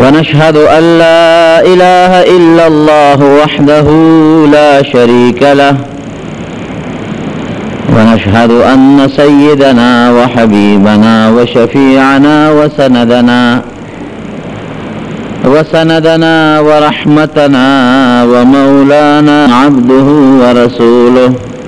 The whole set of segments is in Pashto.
ونشهد أن لا إله إلا الله وحده لا شريك له ونشهد أن سيدنا وحبيبنا وشفيعنا وسندنا وسندنا ورحمتنا ومولانا عبده ورسوله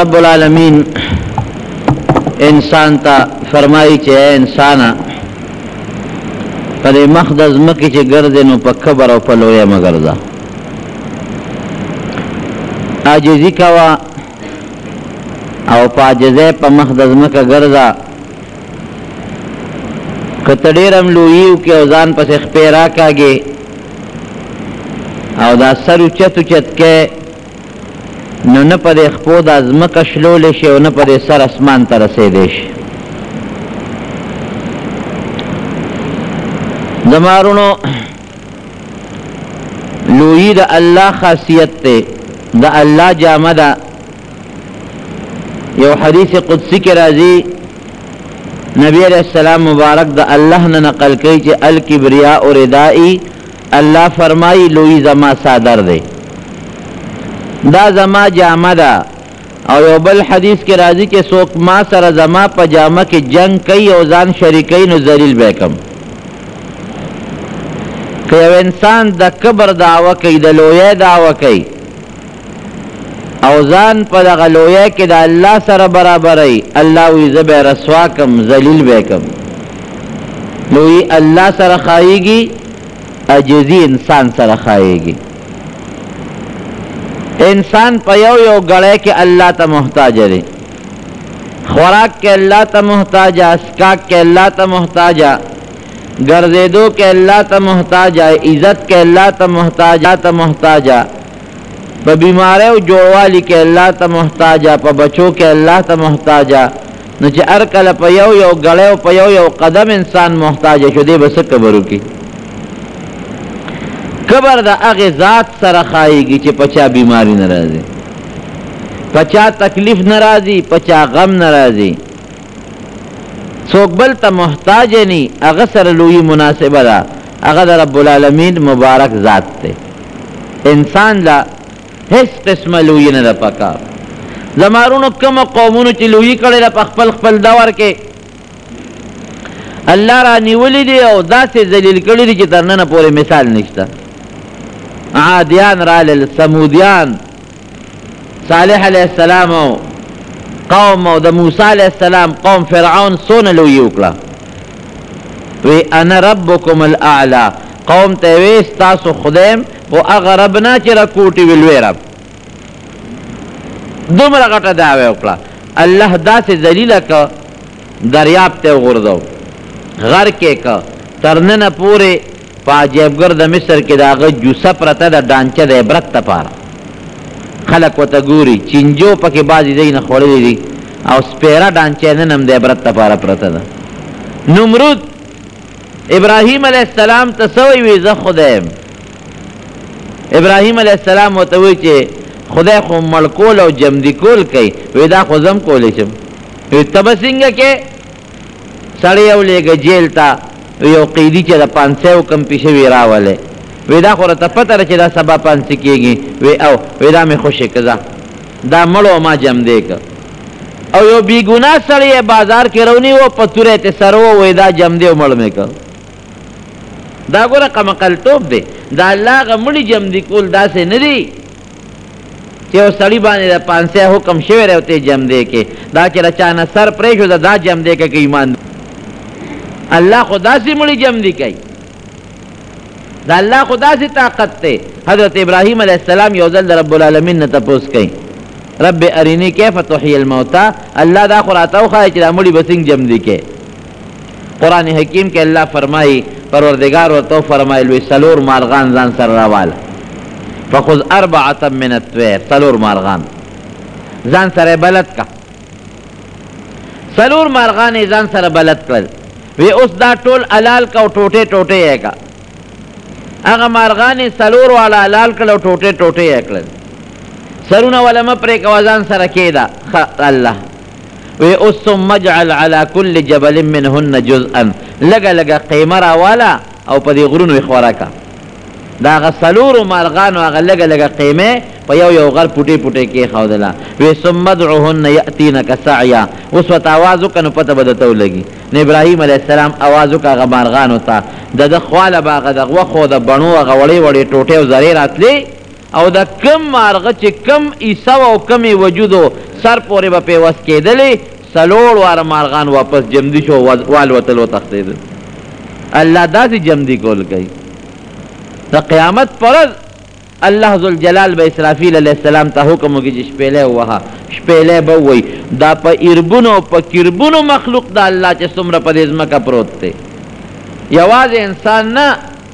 رب العالمین انسان ته فرمایي چې انسان پر مخ د ځمکې چې ګرځې نو په کبر او په لویه مه ګرځه عاجزي کوه او په عاجزۍ په مخ د ځمکه ګرځه که ته ډېر هم لویي وکړې او ځان پسې خپې راکاږې او دا سر اوچت اوچت کې نو نه په دې خپو د ځمکه شلولی شي او نه په دې سر اسمان ته رسېدی شي زما وروڼو لویي د الله خاصیت دی د الله جامه ده یو حدیث قدسی کې راځي نبی علیہ السلام مبارک د الله نه نقل کوي چې الکبریا او ردائی الله فرمایي لوی زما صادر دی دا زما جامه ده او یو بل حدیث کې راځي چې څوک ما سره زما په جامه کې جنگ کوي او ځان شریکوي نو ذلیل به کم که یو انسان د کبر دعوه کوي د لویې دعوه کوي او ځان په دغه لویۍ کې د الله سره برابروي، الله وایي، زه به یې رسوا کړم، ذلیل به یې کړم. لویي الله سره ښایېږي، عاجزي انسان سره ښایېږي. انسان په یو یو ګړۍ کې الله ته محتاج دی. خوراک کې الله ته محتاج، څښاک کې الله ته محتاج، ګرځېدو کې الله ته محتاج، عزت کې الله ته محتاج، په بیمارۍ او جوړوالي کې الله ته محتاجه، په بچو کې الله ته محتاجه، نو چې هر کله په یو یو ګړۍ او په یو یو قدم انسان محتاجه شو، دی به څه کبر وکړي؟ کبر د هغه ذات سره ښایېږي چې په چا بیماري نه راځي، په چا تکلیف نه راځي، په چا غم نه راځي، څوک بل ته محتاجه نی، هغه سره لویي مناسبه ده هغه د رب العالمین مبارک ذات دی انسان له هیڅ قسمه لویی نه ده پکار زما رونو کومو قومونو چې لویی کړی ده په خپل خپل دور کې الله را نیولی دی او داسې ذلیل کړی دی چې تر ننه پورې مثال نشته عادیان رالل ثمودیان صالح علیه السلام او قوم او د موسی علیه السلام قوم فرعون څونه لوی وکړه وی انا ربکم الاعلى قوم ته وی تاسو خدایم او هغه رب نه چې را کوټي ویلوی رب دومره غټه دعوه وکړه الله داسې ذلیل ک دریاب ته وغورځو غر کې ک ترننه پورې په عجایبګرد مصر کې د هغه جوسه پرته ده، ډانچه د عبرت لپاره خلک ورته ګوري، چینجو پکې بعضې ځای نه خوړلي دي او سپیره ډانچه یې نن هم د عبرت لپاره پرته ده. نمرود ابراهیم علیه السلام ته څه وایي؟ وایي، زه خدای یم. ابراهیم علیه السلام ورته وایي چې خدای خو مړ کول او ژمدي کول کوي، وایي دا خو زه هم کولی شم. وایي ته به څنګه کوې؟ سړی او لېږه جېل ته وي او قېدي چې د پانسۍ او کمپي شوي راولې وي دا خو راته پته ده چې دا سبا پانسي کېږي وي او وي دا مې خوشې که ځه دا مړ او ما جمدې که او یو بي ګناه سړی یې بازار کې رونیو او په توره یې تې سر وو وي دا جمدې او مړ مې که دا ګوره قمقلتوب دی د الله هغه مړي جمدي کول داسې نه دي. چې یو سړي باندې د پانسۍ حکم شوی دی او ته جمدې کې دا چې له چا نه سر پرېښوده دا جمدې که که ایمان الله خو داسې مړي جمدي کوي د الله خو داسې طاقت دی حضرت ابراهیم علیه السلام یو ځل د رب العالمین نه تپوس کوي رب ارینی کیف تحیی الموتا الله دا خو راته وښایه چې دا مړي به څنګه جمدي کوي قرآن حکیم کې الله فرمایي، پروردګار ورته وفرمایل، وی څلور مارغان ځان سره راواله، فخذ اربعة من الطیر، څلور مارغان ځان سره بلد کړه. څلور مارغان یې ځان سره بلد کړل، وی اوس دا ټول حلال کړه او ټوټې ټوټې یې کړه. هغه مارغان یې څلور واړه حلال کړل او ټوټې ټوټې یې کړل. سرونه وله مه پرې کوه، ځان سره کېږده. ښه الله! وی اوس ثم اجعل علی کل جبل منهن جزءا لږه لږه قیمه راواله او په دې غرونو یې خوره کړه. د هغه څلورو مارغانو هغه لږه لږه قیمه یې په یو یو غر پوټې پوټې کېښودله. وی ثم ادعهن یأتینک سعیا اوس ورته اواز وکړه نو پته به درته ولګي. نو ابراهیم علیه السلام اواز وکړ هغه مارغانو ته، د ده خواله به هغه د غوښو د بڼو هغه وړې وړې ټوټې او ذرې راتلې، او د کوم مارغه چې کوم عیسه وه او کوم یې وجود و، سر پورې به پرې وس کېدلې، څلور واره مارغان واپس جمدي شو او والوتل وتښتېدل. الله داسې جمدي کول کوي. د قیامت په ورځ الله ذوالجلال به اسرافیل علیه السلام ته حکم وکړي چې شپېلۍ ووهه، شپېلۍ به ووایي، دا په اربونو او په کربونو مخلوق د الله چې څومره په دې ځمکه پروت دی، یوازې انسان نه،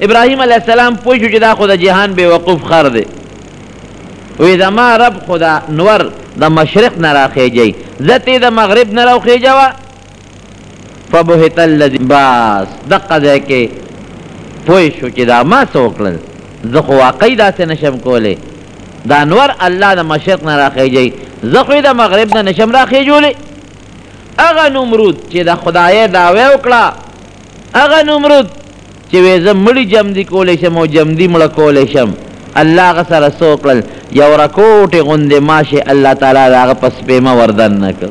ابراهیم علیه السلام پوه شو چې دا خو د جهان بې وقوف خر دی. وی زما رب خو دا نور د مشرق نه راخېژی ځه تې د مغرب نه راوخېژوه فبهت الذي بس دقه ځای کې پوه شو چې دا ما څه وکړل زه خو واقعي داسې نشم کولی دا نور الله د مشرق نه راخېژی زه خو د مغرب نه نشم راخېژولی هغه نمرود چې د خدای دعوی وکړه هغه نمرود چه وی زه مړی جمدی کولی شم او جمدی مړه کولی شم الله هغه سره څه وکړل یو رکوټی غوندی معاش یی الله تعالی د هغه په سپیمه ور دننه کړ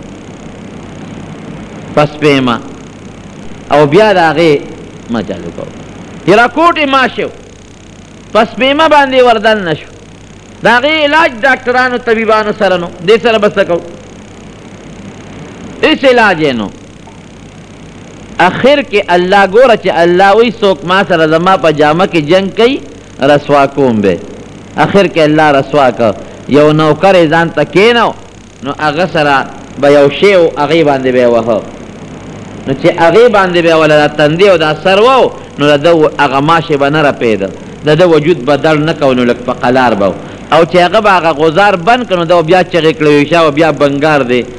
په سپیمه او بیا د هغه ما چالو کو یی رکوټی معاش یو په سپیمه باندی ور دننه شو د هغه علاج ډاکټرانو طبیبانو سره نو دی سره بس کو هیڅ علاج یې نو اخر کې الله ګوره چې الله وی څوک ما سره زما په جامه کې جنگ کوي رسوا کوم به اخر کې الله رسوا کړ یو نوکر یې ځان ته کېنو نو هغه سره به یو شی و هغې باندې به یې وهه نو چې هغې باندې به یې وله دا تندې او دا سر وو نو د ده هغه ماشې به نه رپېده د ده وجود به دړ نه کو نو لږ په قلار به او چې هغه به هغه غزار بند کړ نو ده بیا چغې کړې ویشا او بیا بنګار دی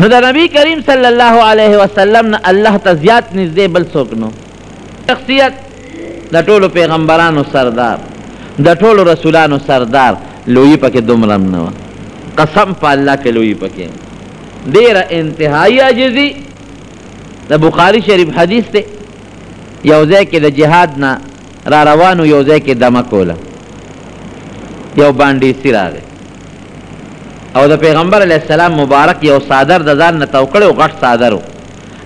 نو د نبی کریم صلی الله علیه وسلم نه الله ته زیات نږدې بل څوک نو شخصیت د ټولو پیغمبرانو سردار د ټولو رسولانو سردار لوی پکې دومره نه و قسم په الله کې لوی پکې ډیره انتهایی عاجزي د بخاری شریف حدیث دی یو ځای کې د جهاد نه را روان و یو ځای کې دمه کوله یو بانډیسی راغی او د پیغمبر علیه السلام مبارک یو څادر د ځان نه تاو کړی او غټ څادر و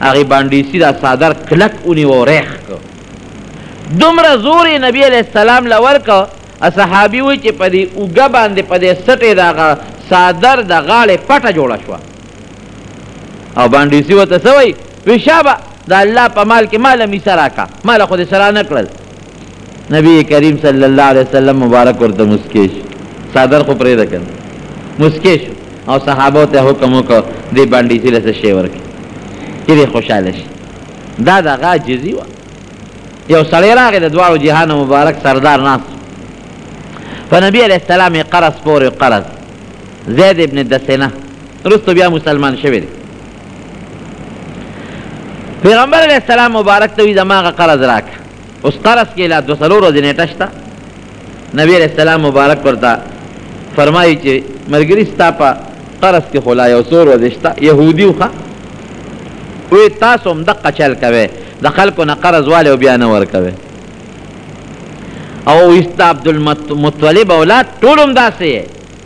هغې بانډیسی دا څادر کلک ونیو او ریخ کړ دومره زور یې نبي علیه السلام له ورکړ صحابي وایي چې په دې اوږه باندې په دې سټې د هغه څادر د غاړې پټه جوړه شوه او بانډیسی ورته څه وایي؟ وایي شابه د الله په مال کې ماله میسه راکړه، ماله خو دې څه رانه کړل. نبي کریم صلی الله علیه وسلم مبارک ورته موسکی شو، څادر خو پرېږده که نه، موسکی شو او صحابو ته یې حکم وکړ دې بانډیسی له څه شی ورکړي چې دی خوشحاله شي. دا د هغه عاجزي وه. یو سړی راغی د دواړو جهانو مبارک سردار ناست و. په نبي علیه السلام یې قرض پورې قرض زید ابن دسنه وروسته بیا مسلمان شوی دی پیغمبر علیه السلام مبارک ته وی زما غ قرض راک اوس قرض کې لا دوه څلور ورځې نیټه شته نبی علیه السلام مبارک ورته فرمایي چې ملګري ستا په قرض کې خو لا یو څو ورځې شته یهودي وخه وی تاسو هم دقه چل کوئ د خلکو نه قرض والی او بیا نه ورکوئ او ایست عبدالمطلب اولاد ټول هم داسې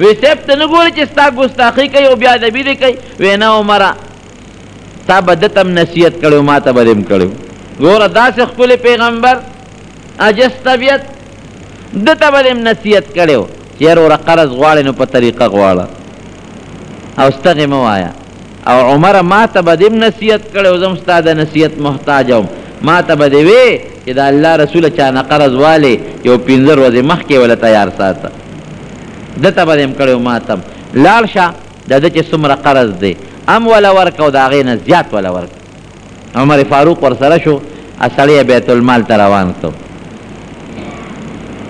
وی صاحب ته نه ګورې چې ستا ګستاخي کوي او بې ادبي دې کوي؟ وی نه عمره تا به ده ته هم نصیحت کړی و ما ته به دې هم کړی و. ګوره داسې ښکلی پیغمبر عجز طبیعت ده ته به دې هم نصیحت کړی و چې یار وروره قرض غواړې نو په طریقه غواړه او ستغې مه وایه. او عمره ماته به دې هم نصیحت کړی وو زه هم ستا د نصیحت محتاجه وم ماته به دې وې چې د الله رسوله چا نه قرض والې یو پنځه روځې مخکې وله تیار ساته ده ته به دې هم کړی وو ماته هم لاړ شه د ده چې څومره قرض دې هم وله ورکه او د هغې نه زیات وله ورکه. عمر فاروق ورسره شو ا سړی یې بیت المال ته روان کړو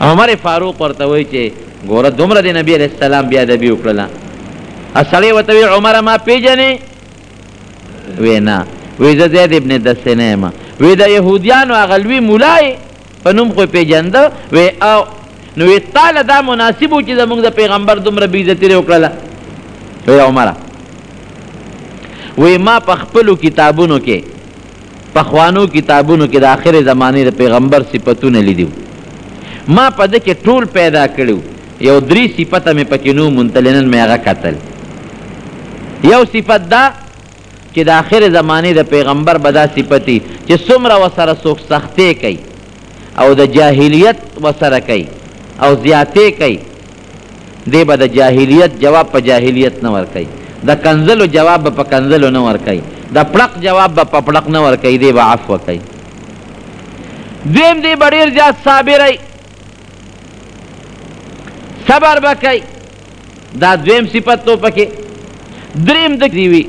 عمر فاروق ورته وایي چې ګوره دومره د نبی علیه السلام بیا ادبي وکړله ا سړی ورته وایي عمره ما پیژنې وی نه وی زه زید ابن دسنه یم وی د یهودیانو هغه لوی ملا یې په نوم خو یې پېژنده، وې او نو وې تا له دا مناسب و چې زموږ د پېغمبر دومره بې عزتي دې وکړله؟ وې عمره! وې ما په خپلو کتابونو کې، پخوانو کتابونو کې د آخرې زمانې د پېغمبر صفتونه لیدي وو. ما په ده کې ټول پیدا کړي وو، یو درې صفته مې په کې نه وو موندلې، نن مې هغه کتل. یو صفت دا، چې د اخر زمانې د پېغمبر به دا صفت وي چې څومره ورسره څوک سختې کوي او د جاهلیت ورسره کوي او زیاتې کوي دی به د جاهلیت جواب په جاهلیت نه ورکوي د کنځلو جواب به په کنځلو نه ورکوي د پړق جواب به په پړق نه ورکوي دی به عفو کوي دویم دی به ډېر زیات صابر وي صبر به کوي دا دویم صفت تو پکې دریم د دی وی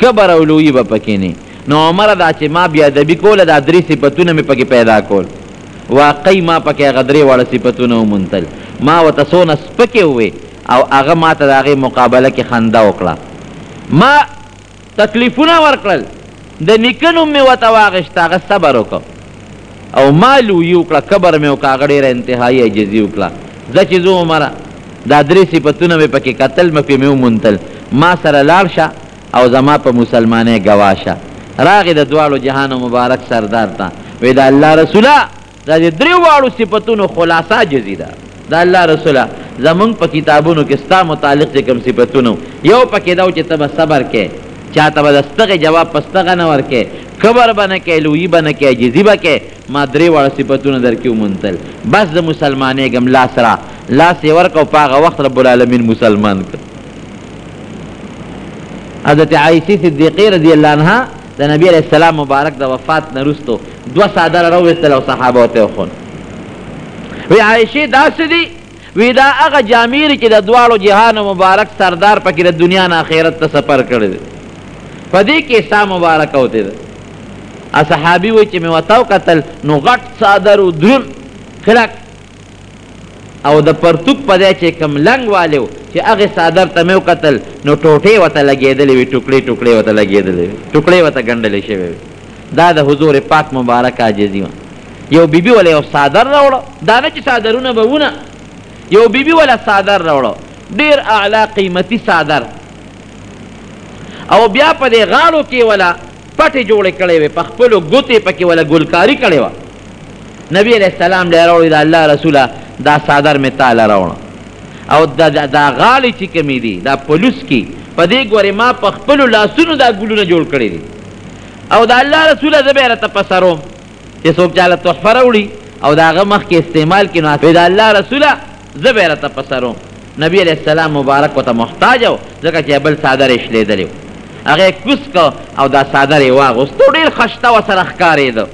کبر او لوی به پکې نه نو عمر دا چې ما بیا ادبی کوله دا درې صفاتونه مې پکې پیدا کول واقعي ما پکې هغه درې واړه صفاتونه ومونتل ما ورته څونه سپکې ووې او هغه ما ته د هغې مقابله کې خنده وکړه ما تکلیفونه ورکړل، د نیکه نوم مې ورته واخیست، هغه صبر وکړ او ما لویي وکړه، کبر مې وکړ، هغه ډېره انتهايي عاجزي وکړه، ځه چې ځو عمره، دا درې صفتونه مې پکې کتل، مکې مې وموندل، ما سره لاړ شه او زما په مسلمانۍ ګواه شه، راغی د دواړو جهانو مبارک سردار ته، وې د الله رسوله! دا د درې واړو صفتونو خلاصه جزي ده. د الله رسوله! زموږ په کتابونو کې ستا متعلق چې کوم صفتونه وو، یو پکې دا وو چې ته به صبر کوې، چا ته به د ستغې جواب په ستغه نه ورکوې، کبر به نه کوې، لويي به نه کوې، عاجزي به کوې، ما درې واړه صفتونه در کې وموندل، بس زه مسلمانېږم، لاس را، لاس یې ورکړ او په هغه وخت رب العالمین مسلمان کړ. حضرت عائشې صدیقې رضی الله عنها د نبی علیه السلام مبارک د وفات نه وروسته دوه څادره راوویستل او صحابو ته یې وښول. وې عایشې دا څه دي؟ وې دا هغه جامې دي چې د دواړو جهانو مبارک سردار پکې د دنیا نه اخرت ته سفر کړی دی. په دې کې ساه مبارکه وتې ده. صحابي وایي چې مې ورته وکتل نو غټ څادر و، دروند، کلک، او د پرتوګ په ځای چې کوم لنګ والی و، چې هغې څادر ته مې وکتل، نو ټوټې ورته لګېدلې وې، ټوکړې ټوکړې ورته لګېدلې وې، ټوکړې ورته ګنډلې شوې وې. دا د حضور پاک مبارک عاجزي وه. یو بي بي وله یو څادر راوړ، دا نه چې څادرونه به وو نه، یو بي بي وله څادر راوړ، ډېر اعلی قیمتي څادر او بیا په دې غاړو کې یې وله پټې جوړې کړې وې په خپلو ګوتې پکې ولا ګلکاري کړې وه نبی علیه السلام له راوړي د الله رسوله دا صادر مې تاله راوړه او دا, دا, دا غالي چې کمی دي دا پلوس کې په دې ګورې ما په خپل لاسونو دا ګلونه جوړ کړی دي او دا الله رسول زه به راته پسروم چې څوک چاله تحفه راوړي او دا هغه مخکې استعمال کینو دا الله رسول زه به یې راته په سر وم. نبي علیه السلام مبارک ورته محتاج و، ځکه چې بل څادر یې شلېدلی و. هغه یې کوز کړ او دا څادر یې واغوست او ډېر خشته ورسره ښکارېده.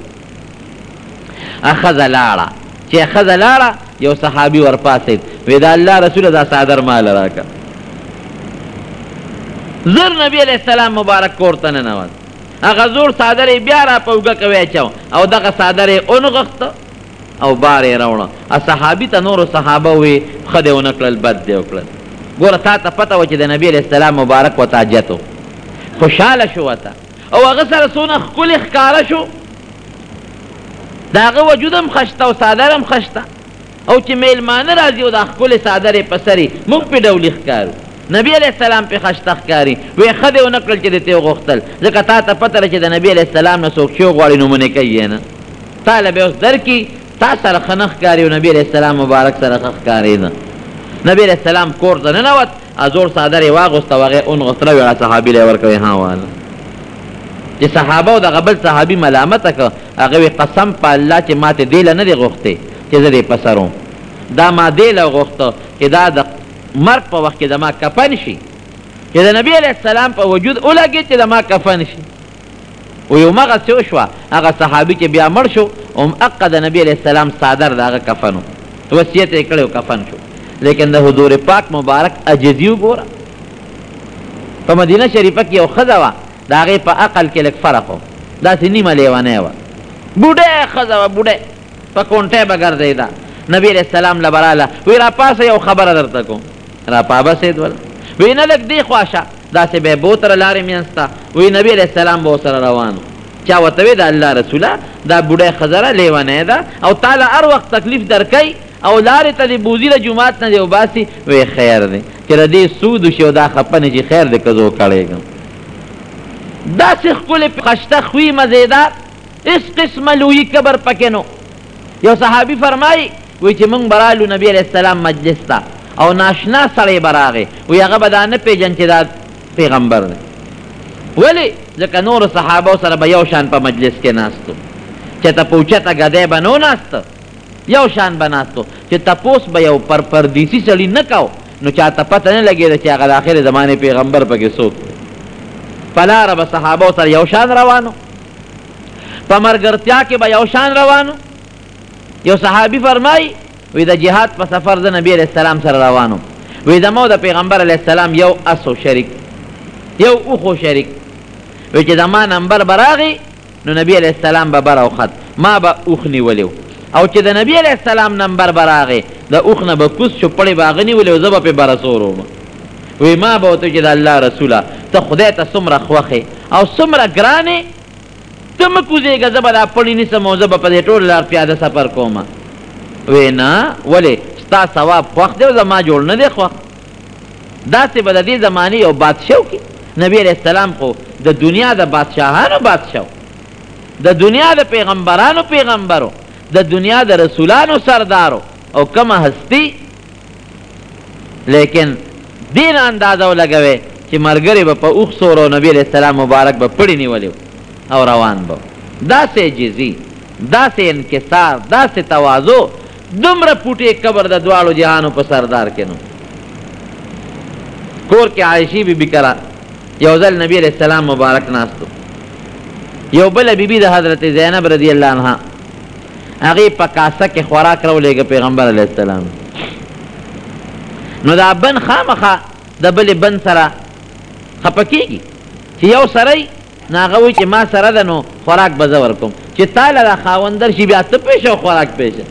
هغه ښځه لاړه. چې هغه ښځه لاړه، یو صحابي ورپاڅېد، وې د الله رسوله دا څادر ماله راکړه. زر نبي علیه السلام مبارک کور ته ننوت. هغه زوړ څادر یې بیا را په اوږه کې ویچاو او دغه څادر یې ونغښت. او بار یې راوړ ا صحابي ته نورو صحابه وي ښه دی ونه کړل بد دی وکړل ګوره تا ته پته وه چې د نبي علیه السلام مبارک ورته حاجت و خوشحاله شو ورته او هغه سره څونه ښکلی ښکاره شو د هغه وجود هم ښه شته او څادر هم ښه شته او چې میلمانه راځي او دا ښکلې څادر یې په سر وي موږ پرې ډولي ښکارو نبی علیه السلام پې ښه شته ښکاري وې ښه دې ونه کړل چې دې ترې وغوښتل ځکه تا ته پته ده چې د نبي علیه السلام نه څوک چې وغواړي نو منې کوي یې نه تاله به اوس درکړي تا سره ښه نه ښکاري او نبي علیه السلام مبارک سره ښه ښکارېده نبي علیه السلام کور ته ننوت ازور څادر یې واغوسته او هغه یې ونغښت راویوړ هغه صحابي له یې ورکړې ها واله چې صحابه او دغه بل صحابي ملامته کړ هغه وی قسم په الله چې ما ته دېله نه دی غوښتی چې زه دې په سر وم دا ما دېله غوښته چې دا د مرګ په وخت کې زما کفن شي چې د نبي علیه السلام په وجود ولګېد چې زما کفن شي وی همغسې وشوه هغه صحابي چې بیا مړ شو هم اقه د نبی علیه السلام څادر د هغه کفن و وصیت یې کړی و کفن شو لیکن د حضور پاک مبارک عجزي وګوره په مدینه شریفه کې یو ښځه وه د هغې په عقل کې لږ فرق و داسې نیمه لیونۍ وه بوډۍ ښځه وه بوډۍ په کونټۍ به ګرځېده نبی علیه السلام له به راله وی راپاسه یو خبره درته کوم راپابسېد ولا وی نه لږ دې خوا شه داسې به بوتله لارې مینځ ته وي نبي علیه السلام به ورسره روان و چا ورته وې د الله رسوله دا بوډۍ ښځره لېونۍ ده او تا له هر وخت تکلیف درکوي او لارې ته دې بوځي له جومات نه دې وباسي وې خیر دی چې له دې سود وشي او دا خپه نه شي خیر دی که زه وکړېږم داسې ښکلې خشته خوی مزېدار هېڅ قسمه لويي کبر پکې نه و. یو صحابي فرمايي، وایي چې موږ به رالو نبي علیه السلام مجلس ته او ناشنا سړی به راغی، وایي هغه به دا نه پېژند چې دا پیغمبر دی، ولې ځکه نورو صحابو سره به یو شان په مجلس کې ناست و، چېرته په اوچته ګدۍ به نه و ناست، یو شان به ناست و چې تپوس به یې او پر پردیسي سړي نه کاوه، نو چا ته پته نه لګېده چې هغه د اخرې زمانې پیغمبر پکې څوک دی، په لاره به صحابو سره یو شان روان و. په مرګرتیا کې به یو شان روانو یو صحابي فرمای وی د جهاد په سفر د نبی علیہ السلام سره روانو وی د مو د پیغمبر علیہ السلام یو اسو شریک یو اوخو شریک وی چې د ما نمبر براغي نو نبی علیہ السلام به بر او خط ما به اوخ نیولیو او چې د نبی علیہ السلام نمبر براغي د اوخ نه به کوس شو پړې باغنی ولیو زبه په برسورو وی ما به ته چې د الله رسوله ته خدای ته سمره خوخه او سمره ګرانه ته مه کوزېږه، زه به دا پړی نیسم او زه به په دې ټوله لار پیاده سفر کوم. وې نه، ولې؟ ستا ثواب خوښ دی او زما جوړ نه دی خوښ. داسې به د دې زمانې یو بادشاه و کې نبي علیه السلام خو د دنیا د بادشاهانو بادشاه و، د دنیا د پیغمبرانو پیغمبر و، د دنیا د رسولانو سردار و او کومه هستي ليکن دې نه اندازه ولګوی چې ملګرې به په اوښ سور او نبي عليه السلام مبارک به پړي نيولي او روان به وو. داسې عجزي، داسې انکسار، داسې تواضع، دومره پوټې کبر د دواړو جهانو په سردار کې نه وو. کور کې عائشې بي بي کره يو ځل نبي عليه السلام مبارک ناست وو. يو بله بي بي د حضرت زينب رضي الله عنها هغې په کاسه کې خوراک راولېږه پېغمبر علیه السلام نو دا بن خامخا د بلې بن سره خپه کېږي چې یو سره یي نو هغه وایي چې ما سره ده نو خوراک به زه ورکوم چې تا له دا خاوند درشي بیا ته پوه شه خوراک پوه شه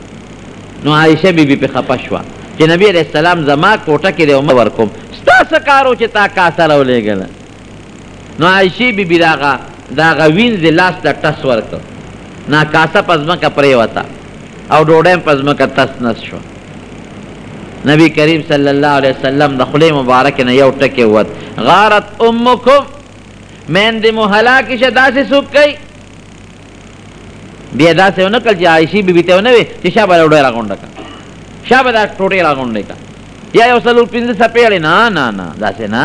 نو عایشه بیبي پرې خپه شوه چې نبي علیه السلام زما کوټه کې دی او مه ورکوم ستا څه کار و چې تا کاسه راولېږله نو عائشې بي بي راغه د هغه وینځې لاس ته ټس ورکړ، نا کاسه په ځمکه پرېوته او ډوډۍ هم په ځمکه تس نس شوه. نبي کریم صلی الله علیه وسلم د خولې مبارکې نه یو ټکی ووت، غارت امکم، میندې مو هلاکې شه داسې څوک کوي؟ بیا یې داسې ونه کړل چې عایشې بي بي ته یې ونه ویل چې شابه دا ډوډۍ راغونډه کړه، شابه دا ټوټې راغونډې کړه یا یو څلور پنځه څپېړې. نه نه نه، داسې نه،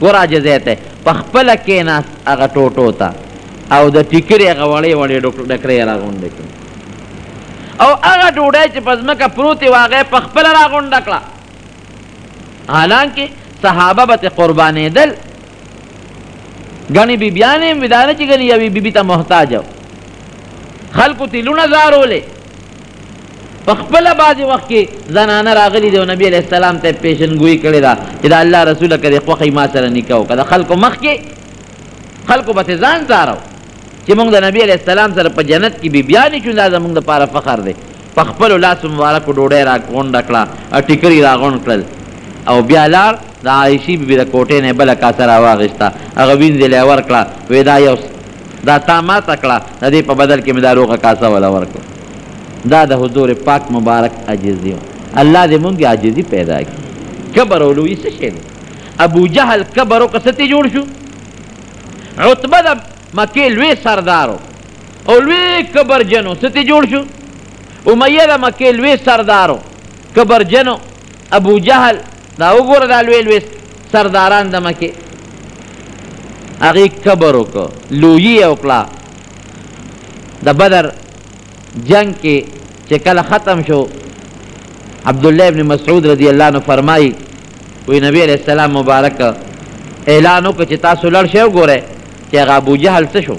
ګوره عاجزی ته یې پخپله کېناست هغه ټوټو ته او د ټیکري هغه وړې وړې ډکرې یې راغونډې کړې او هغه ډوډۍ چې په ځمکه پروتې وه هغه یې پخپله راغونډه کړه. حالانکه صحابه به ترې قربانېدل. ګنې بي بيانې هم وې دا نه چې ګنې يوې بي بي ته محتاج وو خلکو ته لوڼه ځارولې په خپل بعضې وخت کې زنانه راغلي دي او نبي علیه السلام ته پیشنګویي کړې ده چې د الله رسوله که دې خوښوي ما سره نکاح وکړه د خلکو مخکې خلکو به ځان ځارو چې موږ د نبي علیه السلام سره په جنت کې بي بیانې شو، دا زموږ لپاره فخر دی. په خپلو لاسو مبارکو ډوډۍ را غونډه کړه او ټیکري یې را غونډ کړل او بیا لاړ، د عایشې بي بي د کوټې نه یې بله کاسه را واخیسته، هغه وینځې له یې ورکړه، وې دا یو څه دا تا ماته کړه، د دې په بدل کې مې دا روغه کاسه وله ورکړه. دا د حضور پاک مبارک عاجزي وه. الله دې موږ کې عاجزي پیدا کړي. کبر او لويي څه شی دی؟ ابوجهل کبر وکړ، څه ترې جوړ شو؟ عتبه د مکې لوی سردار و او لوی کبرجن و، څه ترې جوړ شو؟ امیه د مکې لوی سردار و، کبرجن و، ابوجهل، دا وګوره دا لوی لوی سرداران د مکې، هغوی کبر وکړ، لویي یې وکړه، د بدر جنګ کې چې کله ختم شو، عبدالله بن مسعود رضی الله عنه فرمایي. وی نبی علیه السلام مبارک اعلان وکړ چې تاسو لړ شئ وګورئ چې هغه ابو جهل څه شو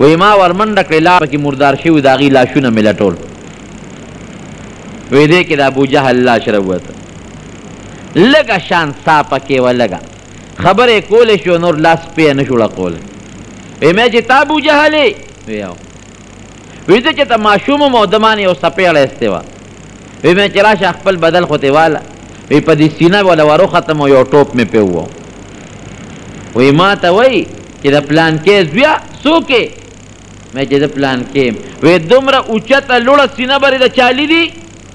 وی ما ورمنډه کړې لار کې مردار شوي د هغوی لاشونه مې لټول وی دې کې د ابو جهل لاش راووته لږه شان سا پکې وه لږه خبرې کولې شو نور لاس پې نه شو ړقولی وی مې چې تا ابو جهل یې وی او وی زه چه ته ماشوم وم او ده مانه یو سپیړه ایسته وه وی مې چه راشه خپل بدل خو ته واله وی په دی سینه وله وروختم او یو ټوپ مې پې ووه وی ماته وایی چه د پلانکې زویه څوک یې مې چه زه پلانکې یم وی دومره اوچته لوړه سینه بری د چا لیدی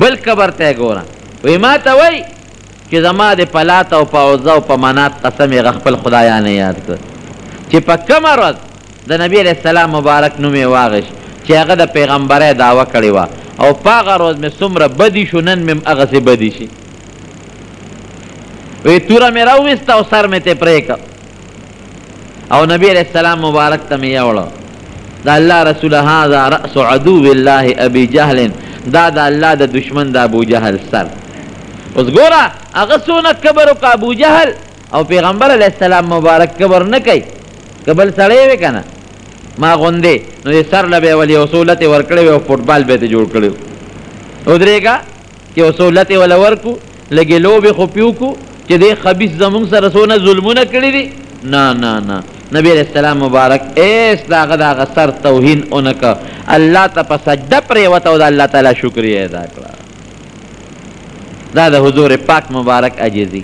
بل قبر ته ګوره وی ما ته وای چې زما د پلات او په عزا او په منات قسم یې خپل خدایانه یاد کړ چې په کومه ورځ د نبی علیه السلام مبارک نوم یې واغېش چې هغه د پیغمبرۍ دعوه کړې وه او په هغه روز مې څومره بدي شو نن مې هغسې بدي شي وی توره مې راوویسته او سر مې ترې پرې کړ او نبی علیہ السلام مبارک ته مې یوړو د الله رسول هذا راس عدو الله ابي جهل دا د الله د دشمن د ابو جهل سر اوس ګوره هغه څونه کبر وکړ ابو جهل او پیغمبر علیه السلام مبارک کبر نه کوي که بل سړی وی که نه ما غوندې نو د سر له به یې ولې یو څو لتې ورکړې وې او فوټبال به یې ته جوړ کړی ودرېږه یو څو لتې وله ورکړو، لږې لوبې خو پرې وکړو چې دې خبیث زموږ سره څونه ظلمونه کړي دي؟ نه، نه، نه، نبي علیه السلام مبارک هېڅ د هغه د هغه سر توهین ونه کړ، الله ته په سجده پرېوت او د الله تعالی شکر یې ادا کړ. دا د حضور پاک مبارک عاجزي،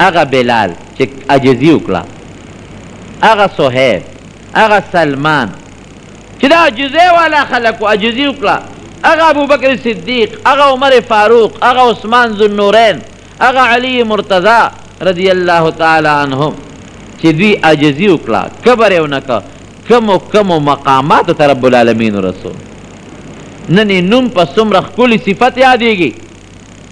هغه بلال چې عاجزي وکړه، هغه صهیب، هغه سلمان، چې دا عجزۍ والا خلک وو، عجزي وکړه، هغه ابوبکر صدیق، هغه عمر فاروق، هغه عثمان ذوالنورین، هغه علی مرتضی رضی الله تعالی عنهم چې دوی عجزي وکړه، کبر یې ونه کړ، کومو کومو مقاماتو ته رب العالمین ورسول. نن یې نوم په څومره ښکلي صفت یادېږي.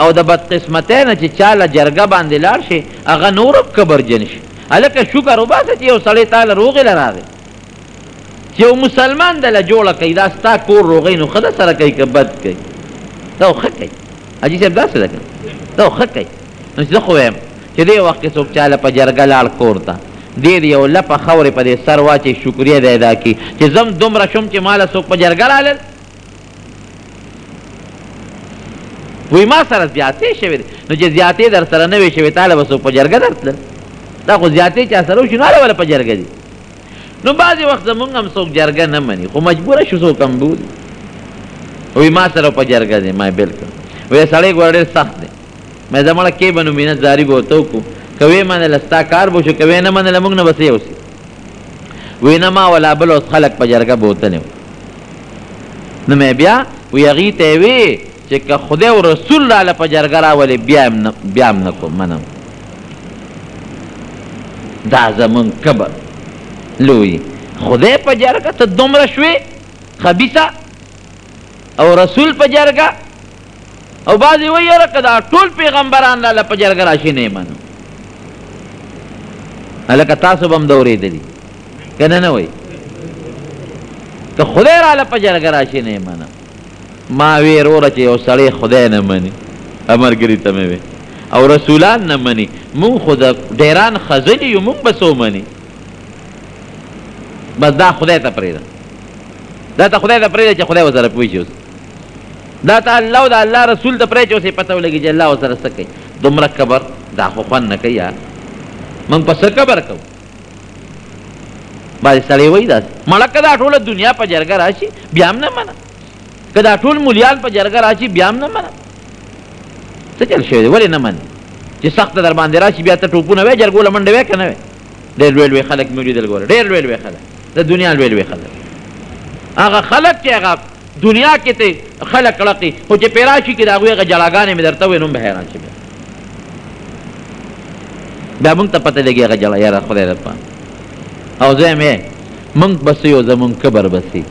او د بدقسمتۍ نه چې چا له جرګه باندې لاړ شې هغه نور هم کبرجن شي هلکه شکر وباسه چې یو سړی تا له روغې له راغی چې یو مسلمان د له جوړه کوي دا ستا کور روغی نو خده سره کوي که بد کوي دا خو ښه کوي حاجي صاحب داسې ده که دا خو ښه کوي نو زه خو وایم چې دې وخت کې څوک چاله په جرګه لاړ کور ته دې دې یو لپه خاورې په دې سر واچي شکریه دې ادا کړي چې زه هم دومره شوم چې ما له څوک په جرګه رالل وی ما سره زیاتې شوې دي نو چې زیاتې در سره نه وې شوې تاله به څوک په جرګه درتلل دا خو زیاتې چا سره وشي نو هله وله په جرګه دي نو بعضې وخت زمونږ هم څوک جرګه نه مني خو مجبوره شو څوک هم بولي وی ما سره په جرګه دی ما بلکل وی سړی ګوره ډېر سخت دی مې زمړه کې بنو مینت زاری به ورته وکړو که ویې منله ستا کار به وشو که ویې نه منله موږ نه به څه یوسي وی نه ما ولا بل اوس خلک په جرګه بوتلی وو نو مې بیا وی هغوی ته یې وی چې که خدای او رسول راله په جرګه راولي بیا هم نه بیا هم نه کوم منم دا زمون کبر لوی خدای په جرګه ته دومره شوې خبیثه او رسول په جرګه او بعضی وایی یاره که دا ټول پیغمبران لاله په جرګه راشی نه یې منو هلکه تاسو به هم د اورېدلي که نه نه وایي که خدای راله په جرګه راشي نه یې منم ما وې وروره چې یو سړی خدای نه مني ملګري ته مې وې او رسولان نه مني مونږ خو د ډیران خزلي یو مونږ به څو مني بس دا خدای ته پرېږده دا ته خدای ته پرېږده چې خدای ورسره پوه شي اوس دا ته الله او د الله رسول ته پرې چې اوسې پته ولګي چې الله ورسره څه کوي دومره کبر دا خو خوند نه کوي یار موږ په څه کبر کوو بعضې سړی وایي داسې مړه که دا ټوله دنیا په جرګه راشي بیا هم نه منه که دا ټول مولیان په جرګه راشي بیا هم نه منه څه چل شوی دی ولې نه منې چې سخته در باندې راشي بیا ته ټوپونه وایې جرګو له منډې وایې که نه وایې ډېر لوی لوی خلک مې ولیدل، ګوره ډېر لوی لوی خلک، د دنیا لوی لوی خلک، هغه خلک چې هغه دنیا کې ترې خلک کړقي، خو چې پرې راشي که د هغوی هغه ژړاګانې مې درته ووایي نو هم به حیران شې بیا بیا موږ ته پته لګي هغه ژړا یاره خدای دې په او زه وایم موږ به سي او زموږ کبر به سي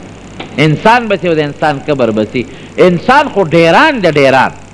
انسان به سي او د انسان کبر به سي انسان خو ډېران دی ډېران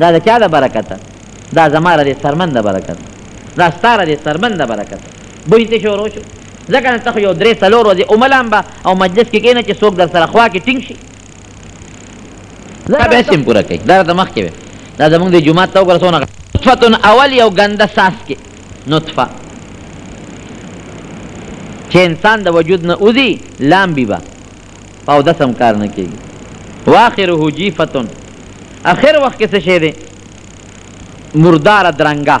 دا د چا د برکت دا زما د سرمن د برکت دا ستاره د سرمن د برکت بوی ته شروع شو ځکه نه ته یو درې څلور ورځې اوملام به او مجلس کې کېنه چې څوک در سره خوا کې ټینګ شي دا به سیم پوره کوي دا د مخ کې دا زمونږ د جمعه ته وګوره څونه نطفتن اول یو ګنده ساس کې نطفه چې انسان د وجود نه اوزي لامبي به په اودس هم کار نه کېږي. واخره جیفة اخر وخت کې څه شی دی؟ مرداره درنګه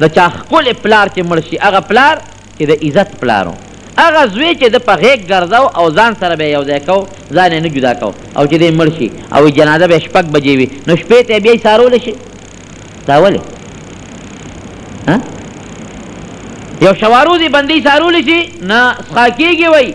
د چا ښکلی پلار چې مړ شي هغه پلار چې د عزت پلار و هغه زوی چې ده په غېږ ګرځاوه او ځان سره به یې یو ځای کاوه ځان یې نه جدا کاوه او چې دی مړ شي او جنازه به یې شپږ بجې وي نو شپې ته یې بیا ایسارول شي دا ولې یو شواروزی بندی سارول شي نه څښا کېږي وایي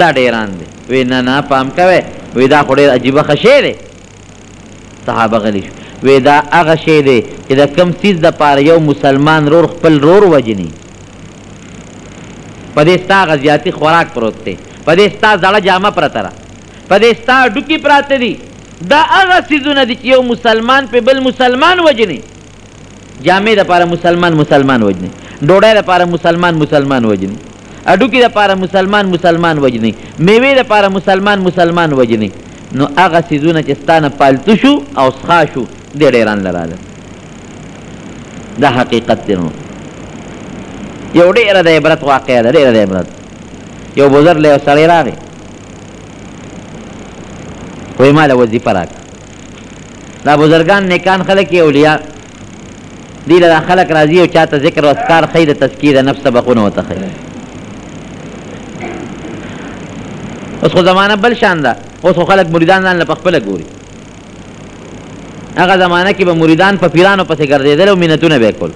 دا ډیران دی وی نه نه پام کوي وی دا خو ډیر عجیبه خشه دی صحابه غلی شو وی دا هغه شی دی چې د کم سیز د پاره یو مسلمان رور خپل رور وجنی پدې ستا غزیاتی خوراک پروت دی پدې ستا زړه جامه پرته ده پدې ستا ډوکی پراته دي دا هغه سیزونه دي چې یو مسلمان په بل مسلمان وجنی جامې لپاره مسلمان مسلمان وجني ډوډۍ لپاره مسلمان مسلمان وجني اډوکی لپاره مسلمان مسلمان وجني میوه لپاره مسلمان مسلمان وجني نو هغه سيزونه چې ستانه پالتو شو او سخا شو د ډیران لراله دا حقیقت دی نو یو ډیره د عبرت واقعه ده ډیره د عبرت یو بزر له سړی راغی وای مال وظیفه راک دا بزرګان نیکان خلک اولیاء دی له خلک راضي او چاته ذکر او اسکار خې د تزکیه د نفس سبقونه وته خې اوس خو زمانہ بل شان ده اوس خو خلک مریدان ځان له خپل ګوري هغه زمانہ کې به مریدان په پیرانو پسې ګرځېدل او مينتونه به کول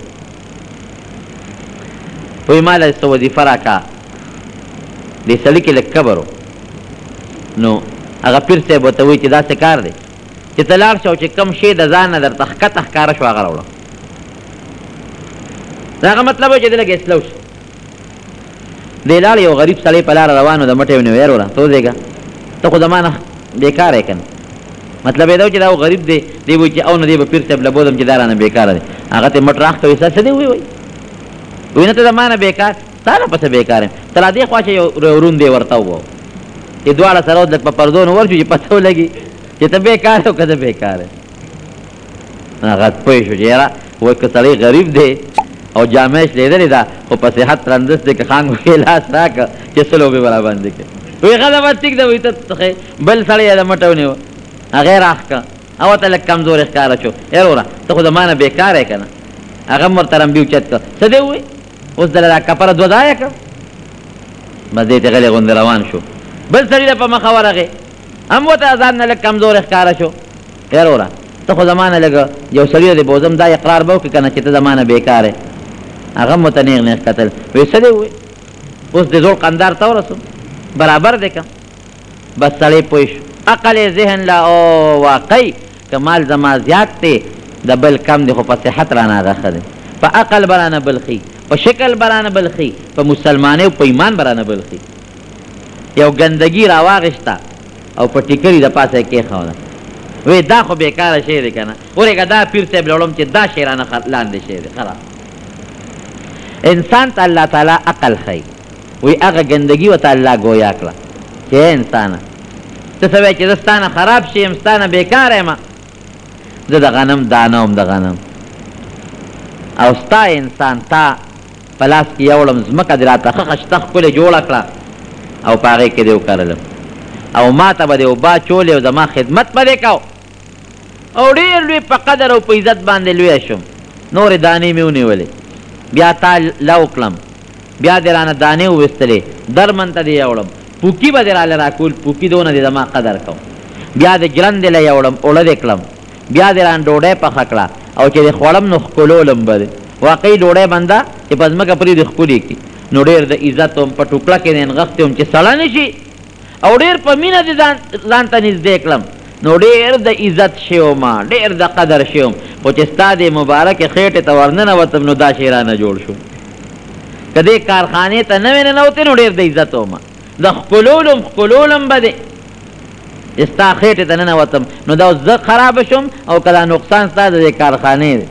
وې مال است وظیفه راکا دې سړی کې لکبرو نو هغه پیر صاحب ورته وایي چې داسې کار دی چې ته لاړ شه او چې کوم شی د ځان نه درته ښکته ښکاره شو هغه راوړه د هغه مطلب و چې دی لږ اصلاح شي دی لاړ یو غریب سړی په لاره روان و د مټې ونیو وروره ته وځېږه ته خو زما نه بېکاره یې که نه مطلب یې دا و چې دا غریب دی دی وایي چې او نه دی به پیر صاحب له بوځم چې دا رانه بېکاره دی هغه ته مټ راښکوي ستا څه دی ووایي وایي نه ته زما نه بېکار تا نه پسه بېکاره یم. تر لا دې خوا چې یو روند یې ورته وو، چې دواړه سره ودرېدل، په پردو نو ورشو چې پته ولګي چې ته بېکاره یې او که زه بېکاره یم. نو هغه پوه شو چې یاره وایي که سړی غریب دی او جامه یې شلېدلې ده، خو په صحت رندست دی، که خان وښې لاس راکړه چې څه لوبې به راباندې کوي. وایي ښځه به ټیک ده، وایي ته څه ښې. بل سړی یې د مټه ونیو، هغه یې راښکه او ورته لږ کمزوری ښکاره شو، یاره وروره ته خو د ما نه بېکاره یې که نه؟ هغه هم ورته رمبی اوچت کړ، څه دې وویل؟ اوس دله دا کپره دوه ځایه کړ بس دی ته غلی غوندې روان شو بل سړي له په مخه ورغی هم ورته ځان نه لږ کمزوری ښکاره شو یاره وره ته خو زما نه لږ یو سړي دی بوځم دا اقرار به وکړي که نه چې ته زما نه بېکار یې هغه هم ورته نېغ نېغ کتل وایي څه دی ووایي اوس د زوړ قندار ته ورسو برابر دی که بس سړی پوه شو عقل ذهن لا او واقعي که مال زما زیات دی د بل کم دی خو په صحت رانه هغه ښه دی په عقل به رانه بل ښه وي په شکل به رانه بل ښه وي په مسلمانۍ او په ایمان به رانه بل ښه وي یو ګندګي راواغېسته او په ټیکري د پاسه یې کېښوده وې دا خو بېکاره شی دی که نه ورېږه دا پیر صاحب لړوم چې دا شی رانه لاندې شی دی خراب انسان ته الله تعالی عقل ښيي وایي هغه ګندګي ورته الله ګویا کړه چې ای انسانه! ته څه وایې چې زه ستا نه خراب شوی یم، ستا نه بېکاره یم؟ زه د غنم دانه وم، د غنم او ستا، ای انسان، تا په لاس کې یوړم، ځمکه دې راته ښه خشته ښکلې جوړه کړه او په هغې کې دې وکرلم او ما ته به دې اوبه اچولې او زما خدمت به دې کاوه. او ډېر لوی په قدر او په عزت باندې لوی شوم، نورې دانې مې ونیولې، بیا تا لو کړم، بیا دې رانه دانې وویستلې، درمن ته دې یوړم، پوکي به دې راله راکول، پوکي دونه دې زما قدر کاوه، بیا دې جرندې له یوړم، اوړه دې کړم، بیا دې رانه ډوډۍ پخه کړه او چې دې خوړم نو ښکلولم به دې، واقعي ډوډۍ بنده چې په ځمکه پرېږدي ښکلې کړي، نو ډېر د عزت وم، په ټوکړه کې نې نغښتې وم چې سړه نه شي، او ډېر په مینه دې ځان ځان ته نږدې کړم نو ډېر د عزت شی وم، ډېر د قدر شی وم، خو چې ستا دې مبارکې خېټې ته ورننوتم نو دا شی رانه جوړ شو. که دې کارخانې ته نه وې ننوتی نو ډېر د عزت وم، د ښکلولم ښکلولم به دې، چې ستا خېټې ته ننوتم نو دا اوس زه خراب شوم او که دا نقصان ستا د دې کارخانې دی.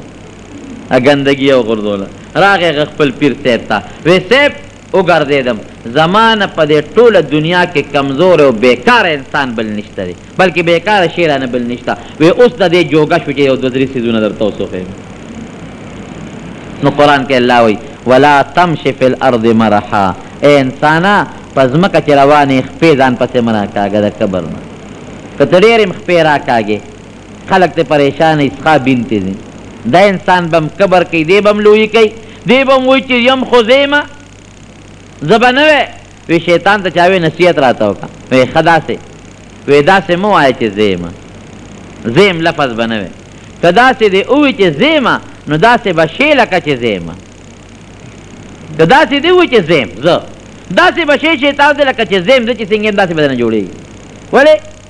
ګندګي یې وغورځوله، راغی غخپل پیر صیب ته، وې صیب! وګرځېدم، زما نه په دې ټوله دنیا کې کمزوری او بېکاره انسان بل نشته دی، بلکې بېکاره شی رانه بل نشته، وې اوس د دې جوګه شو چې یو دوه درې څیزونه درته وسوخېږم. نو قرآن کې الله وایي، ولا تمش فی الارض مرحا، ای انسانه! په ځمکه چې روان یې خپې ځان پسې مه راکاږه د کبر نه، که ته ډېر هم خپې راکاږې خلک ترې پرېشانه وي، سخابین ترې ځي، دا انسان به هم کبر کوي، دی به هم لویي کوي، دی به هم وي چې یم خو زه یم زه به نه وی وی شیطان ته چا وی نصیحت راته وکړه وی ښه داسې وی داسې مه وایه چې زه یم زه یم لفظ به نه وی که داسې دی ووی چې زه یم نو داسې به شې لکه چې زه یم که داسې دی ووی چې زه یم زه داسې به شې شیطان ته لکه چې زه یم زه چې څنګه یم داسې به درنه جوړېږي ولې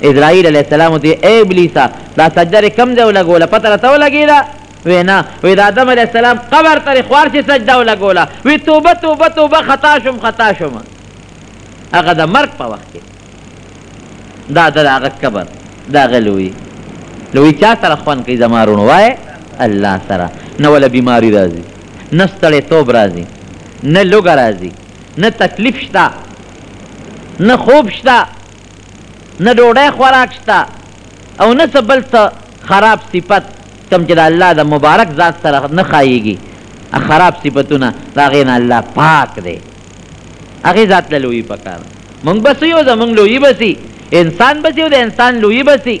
اسرائیل علیه السلام ته ای ابلیسه دا سجده دې کوم ځای ولګوله پته راته ولګېده؟ وی نه وی د آدم علیه السلام قبر ته دې خوارچې سجده ولګوله وی توبه توبه توبه خطا شوم خطا شوم هغه د مرګ په وخت کې دا د هغه قبر د هغه لوی لوی چا سره خوند کوي زما وروڼو وایې الله سره نه وله بیماري راځي نه ستړیتوب راځي نه لوږه راځي نه تکلیف شته نه خوب شته نه ډوډی خوراک شته او نه څه بل څه خراب صفت کوم چې د الله د مبارک ذات سره نه ښاییږي خراب صفتونه د هغې نه الله پاک دی هغې ذات له لویي پکار مونږ به څه یو زمونږ لویي به څه انسان به څه یو د انسان لویي به څه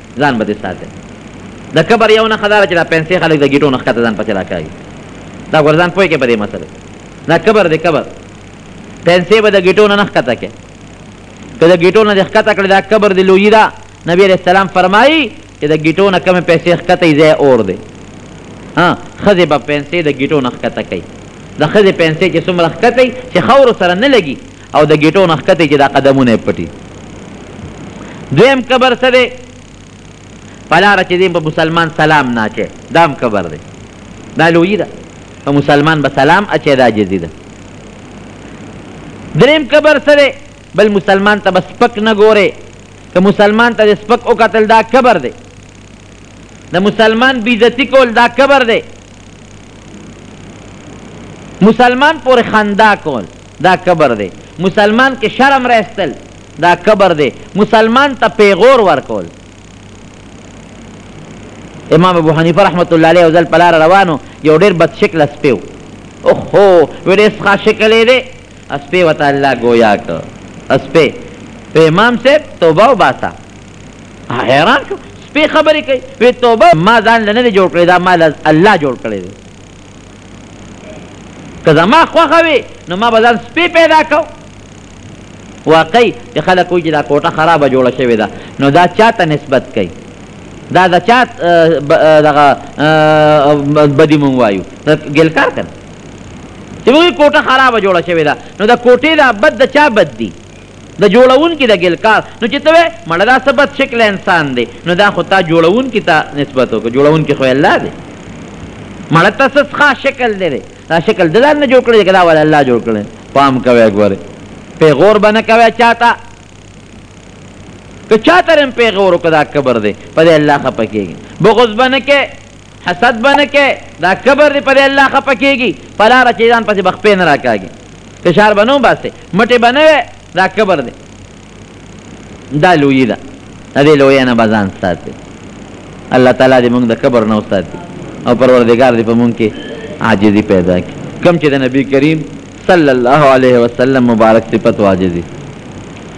ځان به دې ساتې د کبر یو نښه داره چې دا پنسې خلک د ګیټو نه ښکته ځان پسې راکاږي دا ګور ځان پوه کې په دې مسله دا کبر دې کبر پنسې به د ګیټو نه نه ښکته کې که د ګیټو نه دې ښکته کړې دا کبر دې لوی دا نبی علیہ السلام فرمایي چې د ګیټو نه کمې پیسې ښکته یې ځای اور دی ها ښځې به پنسې د ګیټو نه ښکته کوي د ښځې پنسې چې څومره ښکته چې خاورو سره نه لګي او د ګیټو نه ښکته چې دا قدمونه یې پټي دویم کبر څه دی پلاره چې دې په مسلمان سلام نه اچي دا هم کبر دی دا لویي ده په مسلمان به سلام اچي دا عاجزي ده دریم کبر څه دی بل مسلمان ته به سپک نه ګورې که مسلمان ته دې سپک وکتل دا کبر دی د مسلمان بیزتی کول دا کبر دی مسلمان پورې خندا کول دا کبر دی مسلمان کې شرم راستل دا کبر دی مسلمان ته پیغور ورکول امام ابو حنیفه رحمت الله علیه ځل پلار روانو یو ډیر بد شکل سپیو اوه هو ویډې ښه شکل دی اسپې وته الله گویا ک اسپې په امام صاحب توبه وباسه حیران شو سپې خبرې کوي وی توبه ما ځان لنه جوړ کړی دا ما الله جوړ کړی که زما خوښه وي نو ما به ځان سپی پیدا کو واقعي چې خلک وایي چې دا کوټه خرابه جوړه شوې ده نو دا چا ته نسبت کوي دا د چا دغه بدی مونږ وایو ګلکار کنه چې موږ کوټه خرابه جوړه شوې ده نو دا کوټې دا بد د چا بد دي د جوړونکي د ګل کار نو چې ته وې مړه دا څه بد شکل انسان دی نو دا خو تا جوړونکي ته نسبت وکړ جوړونکي خو الله دی مړه ته څه ښه شکل دی دا شکل د ځان نه جوړ کړی دا ول الله جوړ کړی پام کوی ګوره پیغور به نه کوی چاته که چاته هم پیغور وکړه دا کبر دی په دې الله خپه کېږي بغض به نه کې حسد به نه کوې دا کبر دې په دې الله خپه کېږي په لاره چې ځان پسې به خپې نه راکاږې فشار به نه وباسې مټې به نه وې دا کبر دی دا لویي ده د دې لویې نه به ځان ساتې الله تعالی دې موږ د کبر نه وساتي او پروردګار دې په موږ کې عاجزي پیدا کړي کوم چې د نبی کریم صلی الله علیه وسلم مبارک صفت او عاجزي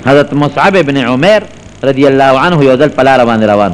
حضرت مصعب ابن عمر رضی الله عنه یو ځل په لاره باندې روان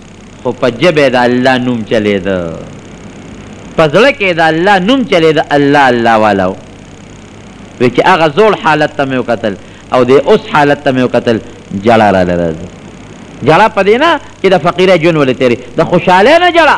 خو په ژبه يې د الله نوم چلېده، په زړه کې يې د الله نوم چلېده، الله الله والا و. وي چې هغه زوړ حالت ته مې وکتل او دې اوس حالت ته مې وکتل، ژړا راله راځي. ژړا په دې نه چې د فقيرۍ ژوند ولې تېرېږي، د خوشحالۍ نه ژړا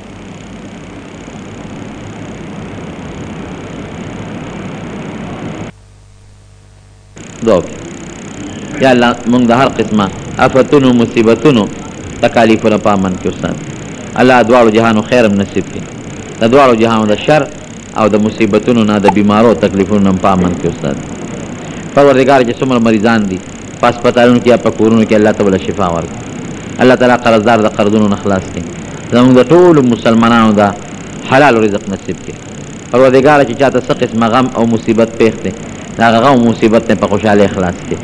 دوک یا الله مونږ د هر قسمه افتونو مصیبتونو تکالیفو نه پامن کې استاد الله دواړو جهانو خیر هم نصیب کړي د دواړو جهانو د شر او د مصیبتونو نه د بیمارو تکلیفونو نه پامن کې استاد پروردګار چې څومره مریضان دي په هسپتالونو کې یا په کورونو کې الله ته ولا شفا ورکړي الله تعالی قرضدار د قرضونو نه خلاص کړي زموږ د ټولو مسلمانانو دا حلال رزق نصیب کړي پروردګار چې چاته څه قسم غم او مصیبت پیښ دی دا غم او مصیبت نه په خوشاله خلاص کړي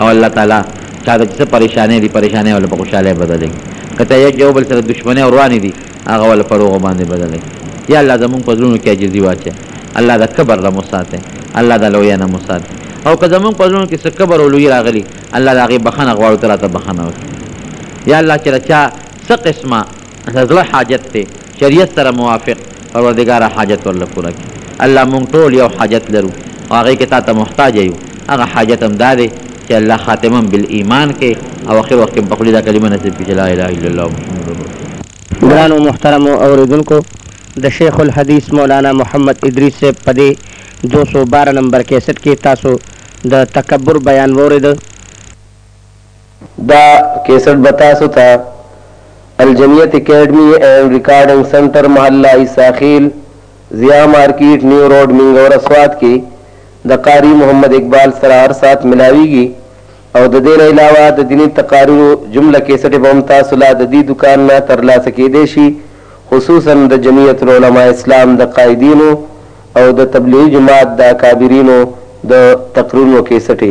او الله تعالی چاته چې څه پریشانې دي پریشانې ول په خوشاله بدلې کته یو یو بل سره دښمنه روان دي هغه وله په روغو باندې بدله کړي یا الله زمونږ په زړونو کې عاجزي واچوي الله د کبر نه مو ساتي الله د لويۍ نه مو ساتي او که زمونږ په زړونو کې څه کبر او لويي راغلي الله د هغې بخښنه غواړو ته راته بخښنه وکړي یا الله چې د چا څه قسمه د زړه حاجت دی شریعت سره موافق پروردګاره حاجت ورله پوره کړي الله مونږ ټول یو حاجت لرو او هغې کې تاته محتاج یو. هغه حاجت هم دا دی چه الله خاتمه هم بالایمان کړي او اخر وخت کي هم په خولي دا کلمه نصیب کړي چه لا اله الا الله محمد رسول الله. ګرانو محترمو اوریدونکو د شیخ الحدیث مولانا محمد ادریس صیب په دې دو سو باره نمبر کیسټ کې تاسو د تکبر بیان واوریده، دا کیسټ به تاسو ته الجنیت اکیډمي اینډ ریکارډنګ سنټر محله عیسی خیل، ضیا مارکیټ، نیو روډ، مینګوره سوات کې د قاري محمد اقبال سره هر ساعت ملاویږي او د دې نه علاوه د دیني تقاریرو جمله کیسټې به هم تاسو له د دي دوکان نه تر لاسه کیدی شي خصوصا د جمیعت العلماء اسلام د قائدینو او د تبلیغي جماعت د اکابرینو د تقریرونو کیسټې.